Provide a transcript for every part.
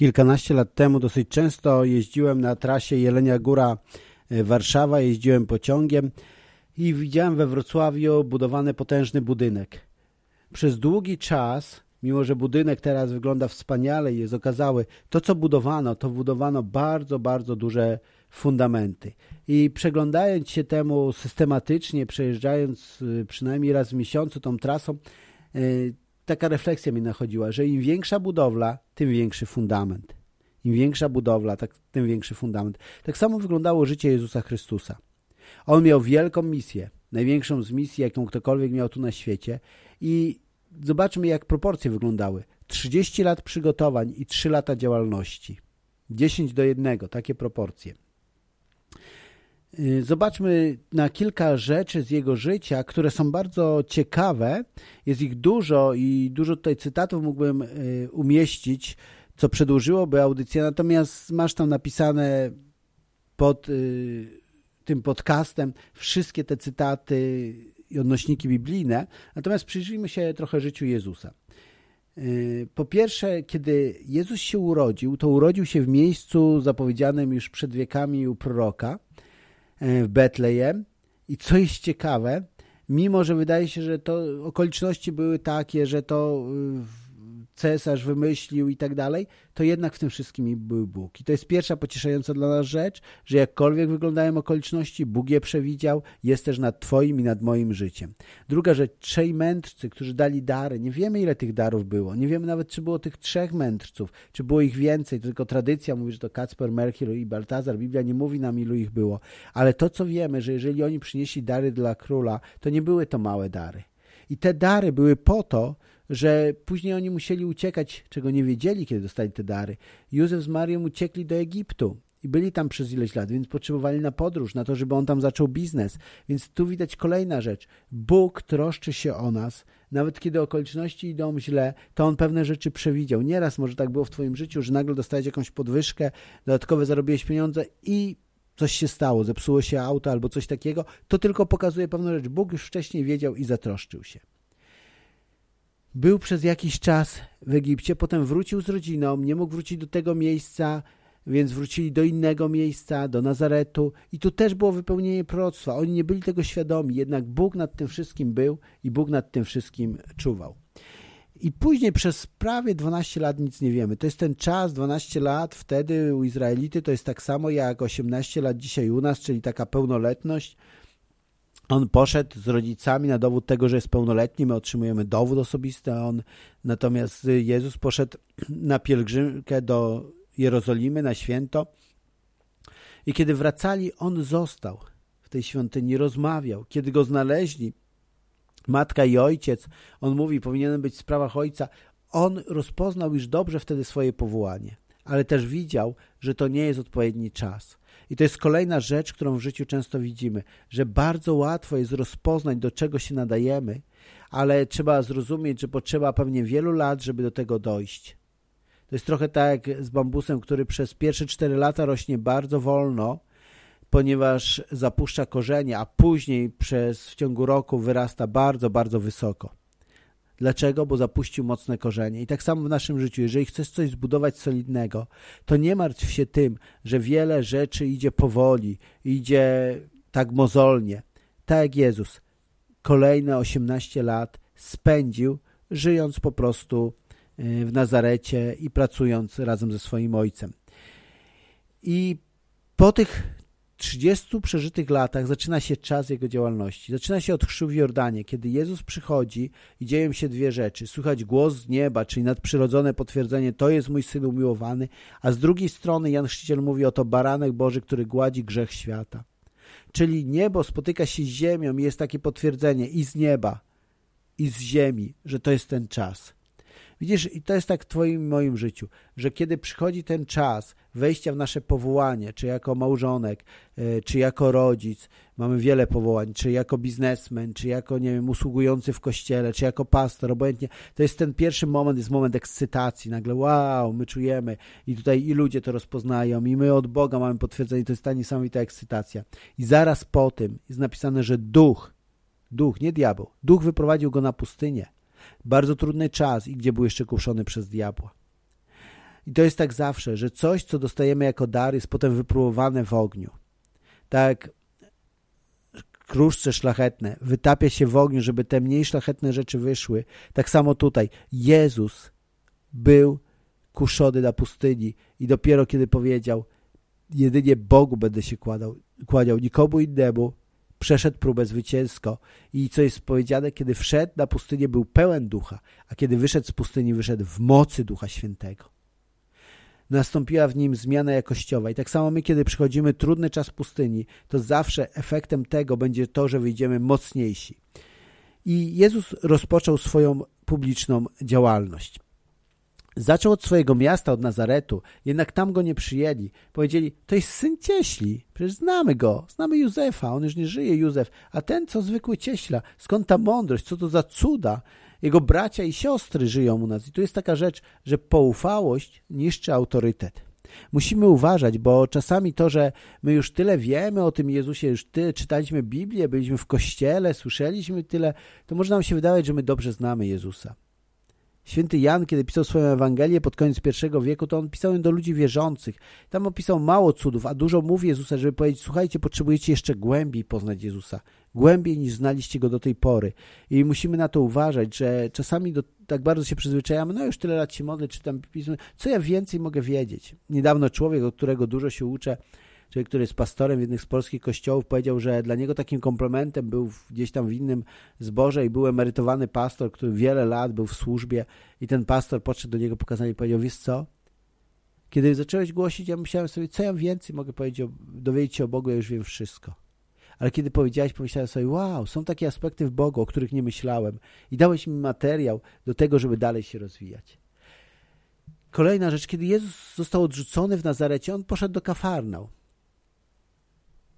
Kilkanaście lat temu dosyć często jeździłem na trasie Jelenia Góra e, jeździłem pociągiem i widziałem we Wrocławiu budowany potężny budynek. Przez długi czas, mimo że budynek teraz wygląda wspaniale i jest okazały, to co budowano, to budowano bardzo, bardzo duże fundamenty. I przeglądając się temu systematycznie, przejeżdżając y, przynajmniej raz w miesiącu tą trasą, y, taka refleksja mi nachodziła, że im większa budowla, tym większy fundament. Im większa budowla, tak, tym większy fundament. Tak samo wyglądało życie Jezusa Chrystusa. On miał wielką misję, największą z misji, jaką ktokolwiek miał tu na świecie i zobaczmy, jak proporcje wyglądały. 30 lat przygotowań i 3 lata działalności. 10 do 1, takie proporcje. Y, zobaczmy na kilka rzeczy z jego życia, które są bardzo ciekawe. Jest ich dużo i dużo tutaj cytatów mógłbym y, umieścić, co przedłużyłoby audycję, natomiast masz tam napisane pod y, tym podcastem wszystkie te cytaty i odnośniki biblijne. Natomiast przyjrzyjmy się trochę życiu Jezusa. Po pierwsze, kiedy Jezus się urodził, to urodził się w miejscu zapowiedzianym już przed wiekami u proroka – w Betlejem. I co jest ciekawe, mimo że wydaje się, że to okoliczności były takie, że to cesarz wymyślił i tak dalej, to jednak w tym wszystkim był Bóg. I to jest pierwsza pocieszająca dla nas rzecz, że jakkolwiek wyglądają okoliczności, Bóg je przewidział, jest też nad Twoim i nad moim życiem. Druga rzecz, trzej mędrcy, którzy dali dary. Nie wiemy, ile tych darów było. Nie wiemy nawet, czy było tych trzech mędrców, czy było ich więcej. Tylko tradycja mówi, że to Kacper, Merchil i Baltazar. Biblia nie mówi nam, ilu ich było. Ale to, co wiemy, że jeżeli oni przynieśli dary dla króla, to nie były to małe dary. I te dary były po to, że później oni musieli uciekać, czego nie wiedzieli, kiedy dostali te dary. Józef z Marią uciekli do Egiptu i byli tam przez ileś lat, więc potrzebowali na podróż, na to, żeby on tam zaczął biznes. Więc tu widać kolejna rzecz. Bóg troszczy się o nas, nawet kiedy okoliczności idą źle, to On pewne rzeczy przewidział. Nieraz może tak było w Twoim życiu, że nagle dostałeś jakąś podwyżkę, dodatkowe zarobiłeś pieniądze i coś się stało, zepsuło się auto albo coś takiego, to tylko pokazuje pewną rzecz. Bóg już wcześniej wiedział i zatroszczył się. Był przez jakiś czas w Egipcie, potem wrócił z rodziną, nie mógł wrócić do tego miejsca, więc wrócili do innego miejsca, do Nazaretu i tu też było wypełnienie proroctwa. Oni nie byli tego świadomi, jednak Bóg nad tym wszystkim był i Bóg nad tym wszystkim czuwał. I później przez prawie 12 lat nic nie wiemy. To jest ten czas, 12 lat wtedy u Izraelity to jest tak samo jak 18 lat dzisiaj u nas, czyli taka pełnoletność. On poszedł z rodzicami na dowód tego, że jest pełnoletni, my otrzymujemy dowód osobisty, on natomiast Jezus poszedł na pielgrzymkę do Jerozolimy na święto i kiedy wracali, on został w tej świątyni, rozmawiał. Kiedy go znaleźli, matka i ojciec, on mówi, powinienem być w sprawach ojca, on rozpoznał już dobrze wtedy swoje powołanie, ale też widział, że to nie jest odpowiedni czas. I to jest kolejna rzecz, którą w życiu często widzimy, że bardzo łatwo jest rozpoznać, do czego się nadajemy, ale trzeba zrozumieć, że potrzeba pewnie wielu lat, żeby do tego dojść. To jest trochę tak jak z bambusem, który przez pierwsze cztery lata rośnie bardzo wolno, ponieważ zapuszcza korzenie, a później przez w ciągu roku wyrasta bardzo, bardzo wysoko. Dlaczego? Bo zapuścił mocne korzenie. I tak samo w naszym życiu, jeżeli chcesz coś zbudować solidnego, to nie martw się tym, że wiele rzeczy idzie powoli, idzie tak mozolnie. Tak jak Jezus kolejne 18 lat spędził, żyjąc po prostu y, w Nazarecie i pracując razem ze swoim ojcem. I po tych 30 przeżytych latach zaczyna się czas jego działalności. Zaczyna się od chrztu w Jordanie, kiedy Jezus przychodzi i dzieją się dwie rzeczy. Słychać głos z nieba, czyli nadprzyrodzone potwierdzenie, to jest mój Syn umiłowany, a z drugiej strony Jan Chrzciciel mówi oto baranek Boży, który gładzi grzech świata. Czyli niebo spotyka się z ziemią i jest takie potwierdzenie i z nieba, i z ziemi, że to jest ten czas. Widzisz, i to jest tak w Twoim moim życiu, że kiedy przychodzi ten czas wejścia w nasze powołanie, czy jako małżonek, e, czy jako rodzic, mamy wiele powołań, czy jako biznesmen, czy jako, nie wiem, usługujący w kościele, czy jako pastor, obojętnie, to jest ten pierwszy moment, jest moment ekscytacji, nagle wow, my czujemy. I tutaj i ludzie to rozpoznają i my od Boga mamy potwierdzenie, to jest ta niesamowita ekscytacja. I zaraz po tym jest napisane, że duch, duch, nie diabeł, duch wyprowadził go na pustynię bardzo trudny czas i gdzie był jeszcze kuszony przez diabła. I to jest tak zawsze, że coś, co dostajemy jako dar, jest potem wypróbowane w ogniu. Tak kruszce szlachetne wytapia się w ogniu, żeby te mniej szlachetne rzeczy wyszły. Tak samo tutaj. Jezus był kuszony na pustyni i dopiero kiedy powiedział jedynie Bogu będę się kładał, kładział, nikomu innemu, przeszedł próbę zwycięsko. I co jest powiedziane, kiedy wszedł na pustynię, był pełen ducha, a kiedy wyszedł z pustyni, wyszedł w mocy Ducha Świętego. Nastąpiła w nim zmiana jakościowa. I tak samo my, kiedy przychodzimy trudny czas pustyni, to zawsze efektem tego będzie to, że wyjdziemy mocniejsi. I Jezus rozpoczął swoją publiczną działalność. Zaczął od swojego miasta, od Nazaretu, jednak tam go nie przyjęli. Powiedzieli, to jest syn cieśli, przecież znamy go, znamy Józefa, on już nie żyje, Józef, a ten co zwykły cieśla, skąd ta mądrość, co to za cuda? Jego bracia i siostry żyją u nas. I tu jest taka rzecz, że poufałość niszczy autorytet. Musimy uważać, bo czasami to, że my już tyle wiemy o tym Jezusie, już tyle czytaliśmy Biblię, byliśmy w kościele, słyszeliśmy tyle, to może nam się wydawać, że my dobrze znamy Jezusa. Święty Jan, kiedy pisał swoją Ewangelię pod koniec pierwszego wieku, to on pisał ją do ludzi wierzących. Tam opisał mało cudów, a dużo mówi Jezusa, żeby powiedzieć, słuchajcie, potrzebujecie jeszcze głębiej poznać Jezusa. Głębiej niż znaliście Go do tej pory. I musimy na to uważać, że czasami do, tak bardzo się przyzwyczajamy, no już tyle lat się modlę, czytam pismo, co ja więcej mogę wiedzieć? Niedawno człowiek, od którego dużo się uczę, człowiek, który jest pastorem w jednym z polskich kościołów, powiedział, że dla niego takim komplementem był gdzieś tam w innym zborze i był emerytowany pastor, który wiele lat był w służbie i ten pastor podszedł do niego pokazanie i powiedział, wiesz co, kiedy zacząłeś głosić, ja myślałem sobie, co ja więcej mogę powiedzieć, dowiedzieć się o Bogu, ja już wiem wszystko. Ale kiedy powiedziałeś, pomyślałem sobie, wow, są takie aspekty w Bogu, o których nie myślałem i dałeś mi materiał do tego, żeby dalej się rozwijać. Kolejna rzecz, kiedy Jezus został odrzucony w Nazarecie, on poszedł do Kafarnał.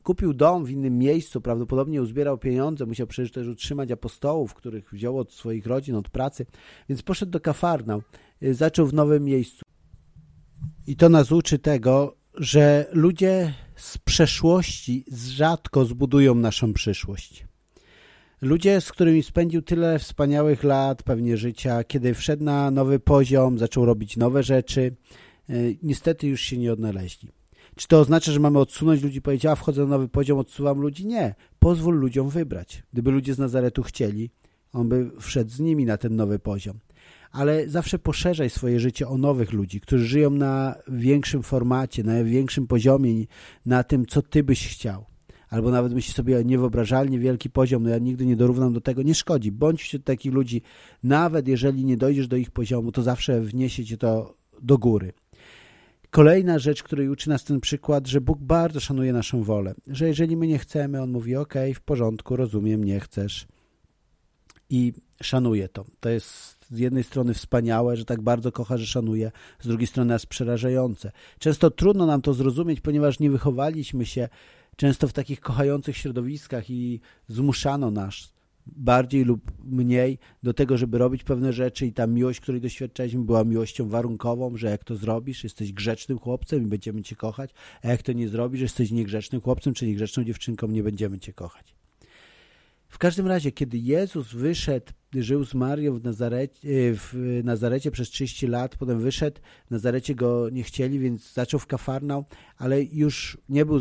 Kupił dom w innym miejscu, prawdopodobnie uzbierał pieniądze, musiał przecież też utrzymać apostołów, których wziął od swoich rodzin, od pracy, więc poszedł do Kafarnał, y, zaczął w nowym miejscu. I to nas uczy tego, że ludzie z przeszłości rzadko zbudują naszą przyszłość. Ludzie, z którymi spędził tyle wspaniałych lat, pewnie życia, kiedy wszedł na nowy poziom, zaczął robić nowe rzeczy, y, niestety już się nie odnaleźli. Czy to oznacza, że mamy odsunąć ludzi? Powiedziała, wchodzę na nowy poziom, odsuwam ludzi? Nie. Pozwól ludziom wybrać. Gdyby ludzie z Nazaretu chcieli, on by wszedł z nimi na ten nowy poziom. Ale zawsze poszerzaj swoje życie o nowych ludzi, którzy żyją na większym formacie, na większym poziomie, na tym, co ty byś chciał. Albo nawet myślisz sobie niewyobrażalnie wielki poziom, no ja nigdy nie dorównam do tego, nie szkodzi. Bądź wśród takich ludzi, nawet jeżeli nie dojdziesz do ich poziomu, to zawsze wniesie cię to do góry. Kolejna rzecz, której uczy nas ten przykład, że Bóg bardzo szanuje naszą wolę. Że jeżeli my nie chcemy, On mówi, ok, w porządku, rozumiem, nie chcesz. I szanuje to. To jest z jednej strony wspaniałe, że tak bardzo kocha, że szanuje, z drugiej strony jest przerażające. Często trudno nam to zrozumieć, ponieważ nie wychowaliśmy się często w takich kochających środowiskach i zmuszano nas bardziej lub mniej do tego, żeby robić pewne rzeczy i ta miłość, której doświadczaliśmy była miłością warunkową, że jak to zrobisz, jesteś grzecznym chłopcem i będziemy cię kochać, a jak to nie zrobisz, jesteś niegrzecznym chłopcem czy niegrzeczną dziewczynką, nie będziemy cię kochać. W każdym razie, kiedy Jezus wyszedł, żył z Marią w Nazarecie, w Nazarecie przez 30 lat, potem wyszedł, w Nazarecie go nie chcieli, więc zaczął w Kafarnał, ale już nie był,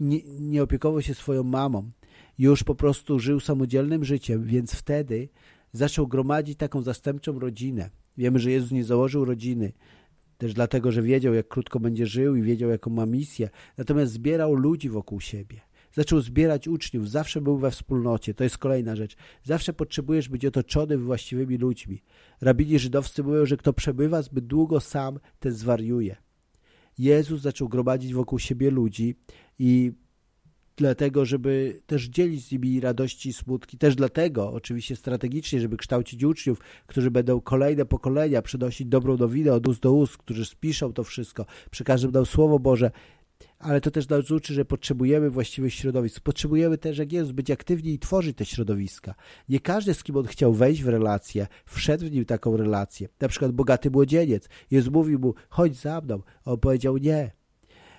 nie, nie opiekował się swoją mamą już po prostu żył samodzielnym życiem, więc wtedy zaczął gromadzić taką zastępczą rodzinę. Wiemy, że Jezus nie założył rodziny, też dlatego, że wiedział, jak krótko będzie żył i wiedział, jaką ma misję. Natomiast zbierał ludzi wokół siebie. Zaczął zbierać uczniów, zawsze był we wspólnocie. To jest kolejna rzecz. Zawsze potrzebujesz być otoczony właściwymi ludźmi. Rabini żydowscy mówią, że kto przebywa zbyt długo sam, ten zwariuje. Jezus zaczął gromadzić wokół siebie ludzi i dlatego, żeby też dzielić z nimi radości i smutki, też dlatego oczywiście strategicznie, żeby kształcić uczniów, którzy będą kolejne pokolenia przynosić dobrą nowinę od ust do ust, którzy spiszą to wszystko, przy każdym dał Słowo Boże, ale to też nas uczy, że potrzebujemy właściwych środowisk. Potrzebujemy też, jak jest, być aktywni i tworzyć te środowiska. Nie każdy, z kim on chciał wejść w relację, wszedł w nim taką relację. Na przykład bogaty młodzieniec. Jezus mówił mu, chodź za mną. On powiedział nie.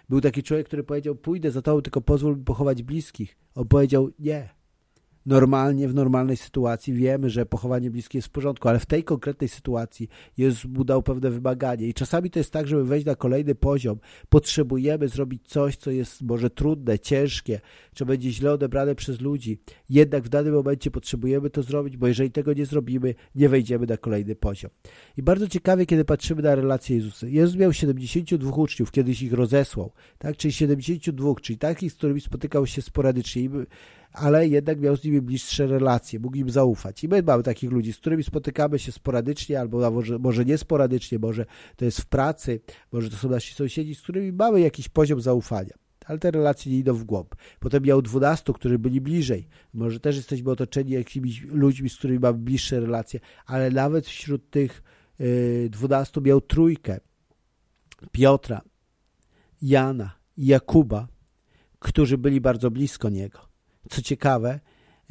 Był taki człowiek, który powiedział, pójdę za tobą, tylko pozwól mi pochować bliskich. On powiedział, nie. Normalnie, w normalnej sytuacji wiemy, że pochowanie bliskie jest w porządku, ale w tej konkretnej sytuacji Jezus mu dał pewne wymaganie i czasami to jest tak, żeby wejść na kolejny poziom, potrzebujemy zrobić coś, co jest może trudne, ciężkie, czy będzie źle odebrane przez ludzi, jednak w danym momencie potrzebujemy to zrobić, bo jeżeli tego nie zrobimy, nie wejdziemy na kolejny poziom. I bardzo ciekawie, kiedy patrzymy na relację Jezusa. Jezus miał 72 uczniów, kiedyś ich rozesłał, tak? czyli 72, czyli takich, z którymi spotykał się sporadycznie, ale jednak miał z nimi bliższe relacje, mógł im zaufać. I my mamy takich ludzi, z którymi spotykamy się sporadycznie, albo może, może nie sporadycznie, może to jest w pracy, może to są nasi sąsiedzi, z którymi mamy jakiś poziom zaufania ale te relacje nie idą w głąb. Potem miał 12, którzy byli bliżej. Może też jesteśmy otoczeni jakimiś ludźmi, z którymi mamy bliższe relacje, ale nawet wśród tych 12 y, miał trójkę. Piotra, Jana i Jakuba, którzy byli bardzo blisko niego. Co ciekawe,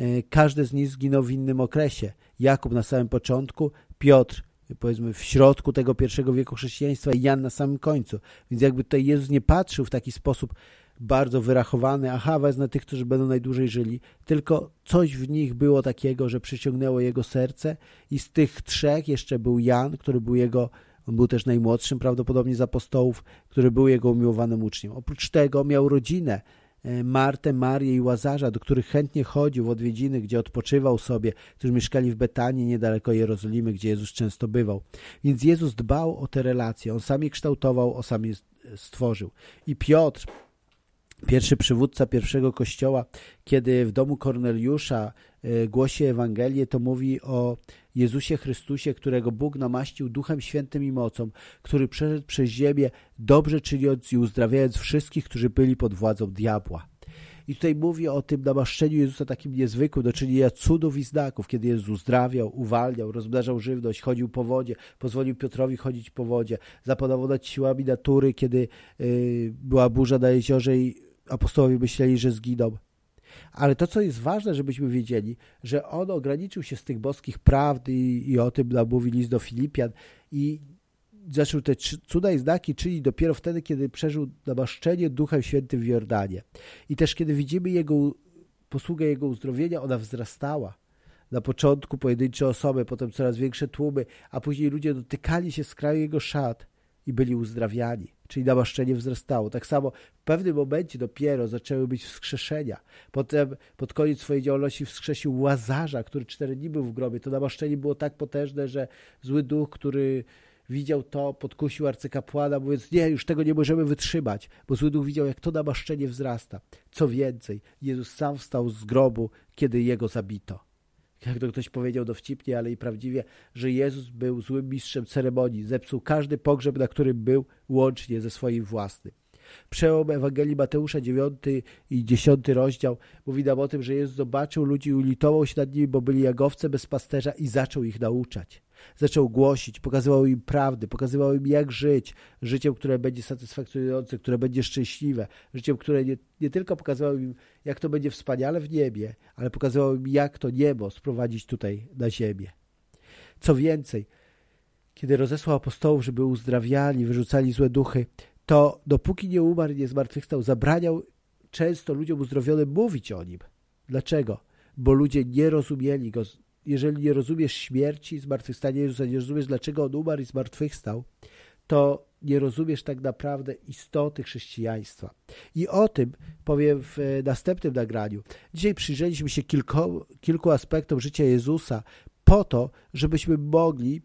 y, każdy z nich zginął w innym okresie. Jakub na samym początku, Piotr powiedzmy w środku tego pierwszego wieku chrześcijaństwa i Jan na samym końcu. Więc jakby tutaj Jezus nie patrzył w taki sposób bardzo wyrachowany, aha, wezmę tych, którzy będą najdłużej żyli, tylko coś w nich było takiego, że przyciągnęło jego serce i z tych trzech jeszcze był Jan, który był jego, on był też najmłodszym prawdopodobnie z apostołów, który był jego umiłowanym uczniem. Oprócz tego miał rodzinę, e, Martę, Marię i Łazarza, do których chętnie chodził w odwiedziny, gdzie odpoczywał sobie, którzy mieszkali w Betanii, niedaleko Jerozolimy, gdzie Jezus często bywał. Więc Jezus dbał o te relacje, On sam je kształtował, On sam je stworzył. I Piotr, pierwszy przywódca pierwszego kościoła, kiedy w domu Korneliusza e, głosi Ewangelię, to mówi o Jezusie Chrystusie, którego Bóg namaścił Duchem Świętym i mocą, który przeszedł przez ziemię, dobrze czyniąc i uzdrawiając wszystkich, którzy byli pod władzą diabła. I tutaj mówi o tym namaszczeniu Jezusa takim niezwykłym, do czynienia cudów i znaków, kiedy Jezus uzdrawiał, uwalniał, rozmnażał żywność, chodził po wodzie, pozwolił Piotrowi chodzić po wodzie, zapanował nad siłami natury, kiedy yy, była burza na jeziorze i apostołowie myśleli, że zginą. Ale to, co jest ważne, żebyśmy wiedzieli, że on ograniczył się z tych boskich prawd i, i o tym nam mówi list do Filipian i zaczął te cuda i znaki czynić dopiero wtedy, kiedy przeżył namaszczenie Duchem Świętym w Jordanie. I też kiedy widzimy jego posługę Jego uzdrowienia, ona wzrastała. Na początku pojedyncze osoby, potem coraz większe tłumy, a później ludzie dotykali się z kraju Jego szat i byli uzdrawiani, czyli namaszczenie wzrastało. Tak samo w pewnym momencie dopiero zaczęły być wskrzeszenia. Potem pod koniec swojej działalności wskrzesił Łazarza, który cztery dni był w grobie. To namaszczenie było tak potężne, że zły duch, który widział to, podkusił arcykapłana, mówiąc, nie, już tego nie możemy wytrzymać, bo zły duch widział, jak to namaszczenie wzrasta. Co więcej, Jezus sam wstał z grobu, kiedy jego zabito jak to ktoś powiedział dowcipnie, ale i prawdziwie, że Jezus był złym mistrzem ceremonii, zepsuł każdy pogrzeb, na którym był, łącznie ze swoim własnym. Przełom Ewangelii Mateusza 9 i 10 rozdział mówi nam o tym, że Jezus zobaczył ludzi i ulitował się nad nimi, bo byli jagowce bez pasterza i zaczął ich nauczać. Zaczął głosić, pokazywał im prawdy, pokazywał im jak żyć, życiem, które będzie satysfakcjonujące, które będzie szczęśliwe, życiem, które nie, nie tylko pokazywał im, jak to będzie wspaniale w niebie, ale pokazywał im, jak to niebo sprowadzić tutaj na ziemię. Co więcej, kiedy rozesłał apostołów, żeby uzdrawiali, wyrzucali złe duchy, to dopóki nie umarł, nie zmartwychwstał, zabraniał często ludziom uzdrowionym mówić o nim. Dlaczego? Bo ludzie nie rozumieli go. Jeżeli nie rozumiesz śmierci, zmartwychwstania Jezusa, nie rozumiesz, dlaczego On umarł i zmartwychwstał, to nie rozumiesz tak naprawdę istoty chrześcijaństwa. I o tym powiem w e, następnym nagraniu. Dzisiaj przyjrzeliśmy się kilku, kilku aspektom życia Jezusa po to, żebyśmy mogli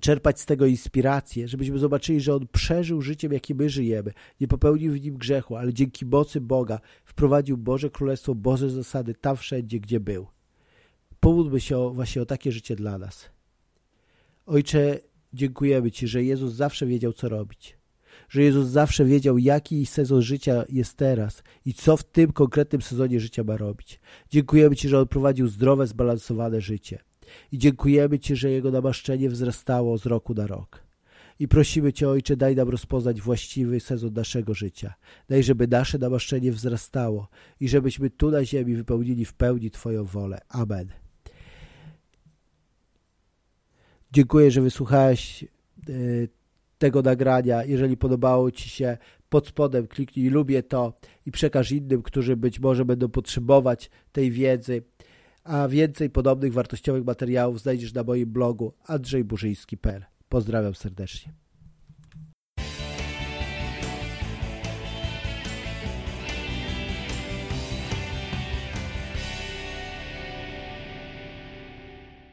czerpać z tego inspirację, żebyśmy zobaczyli, że On przeżył życiem, jakim my żyjemy, nie popełnił w nim grzechu, ale dzięki mocy Boga wprowadził Boże Królestwo, Boże zasady tam wszędzie, gdzie był. Pomódlmy się o, właśnie o takie życie dla nas. Ojcze, dziękujemy Ci, że Jezus zawsze wiedział, co robić. Że Jezus zawsze wiedział, jaki sezon życia jest teraz i co w tym konkretnym sezonie życia ma robić. Dziękujemy Ci, że On prowadził zdrowe, zbalansowane życie i dziękujemy Ci, że Jego namaszczenie wzrastało z roku na rok. I prosimy Cię, Ojcze, daj nam rozpoznać właściwy sezon naszego życia. Daj, żeby nasze namaszczenie wzrastało i żebyśmy tu na ziemi wypełnili w pełni Twoją wolę. Amen. Dziękuję, że wysłuchałeś e, tego nagrania. Jeżeli podobało Ci się, pod spodem kliknij lubię to i przekaż innym, którzy być może będą potrzebować tej wiedzy. a więcej podobnych wartościowych materiałów znajdziesz na moim blogu andrzejburzyński.pl. Pozdrawiam serdecznie.